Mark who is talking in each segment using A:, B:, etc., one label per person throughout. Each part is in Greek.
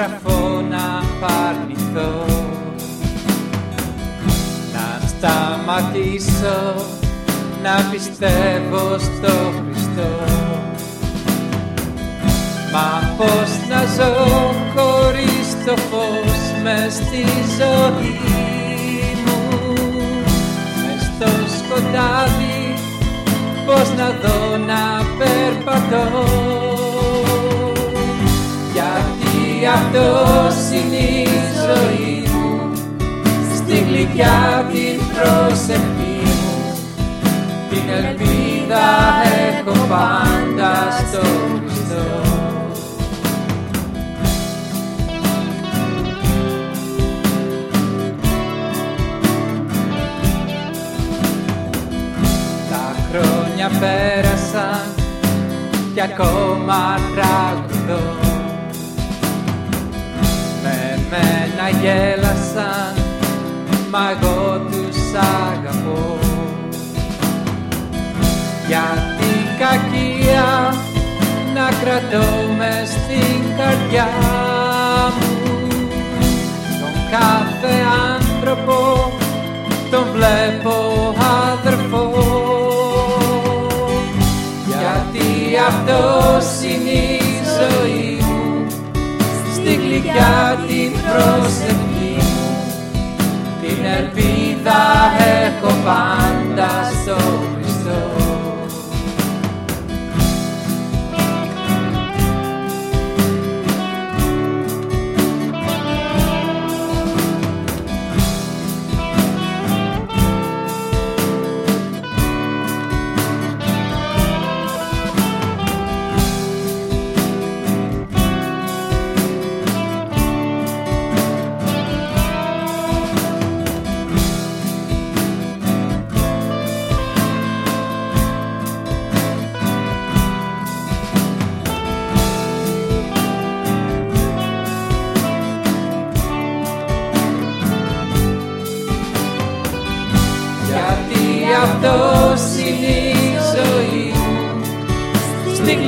A: στραφώ να παρνηθώ. Να σταματήσω να πιστεύω στο Χριστό. Μα πώς να ζω χωρίς το φως μες στη ζωή μου. Μες στο σκοτάδι πώς να δω να περπατώ αυτός είναι η ζωή μου στη γλυκιά την προσευχή μου. Την ελπίδα έχω πάντα στο Χριστό Τα χρόνια πέρασαν κι ακόμα τραγουδώ γέλασαν μα εγώ τους αγαπώ. Γιατί κακία να κρατώ μες στην καρδιά μου. Τον κάθε άνθρωπο τον βλέπω αδερφό. Γιατί αυτός είναι η ζωή μου στη γλυκιά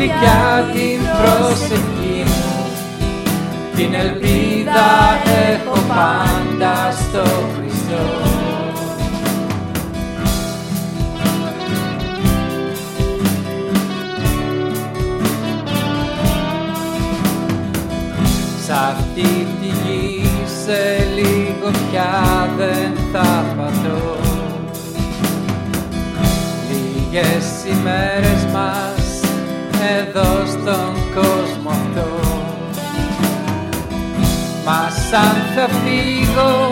A: γλυκιά την προσευχή μου. Την ελπίδα έχω πάντα στο Χριστό. Σ' αυτή τη γη σε λίγο πια δεν θα πατώ. Λίγες ημέρες μας εδώ στον κόσμο αυτό Μας σαν θα φύγω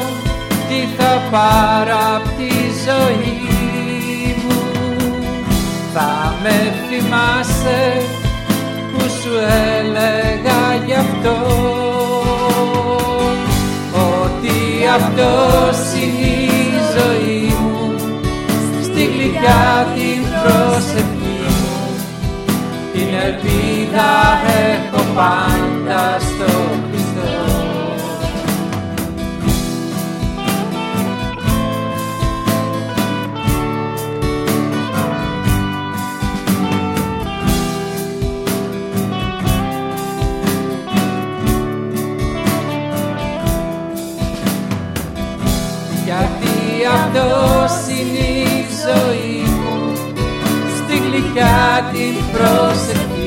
A: τι θα πάρω απ' τη ζωή μου; Θα με θυμάσαι που σου έλεγα γι' αυτό. Ότι αυτός είναι η ζωή μου στη γλυκιά την προσευχή μου την ελπίδα έχω πάντα στο Χριστό. Γιατί αυτός είναι η ζωή μου στη γλυκιά την προσευχή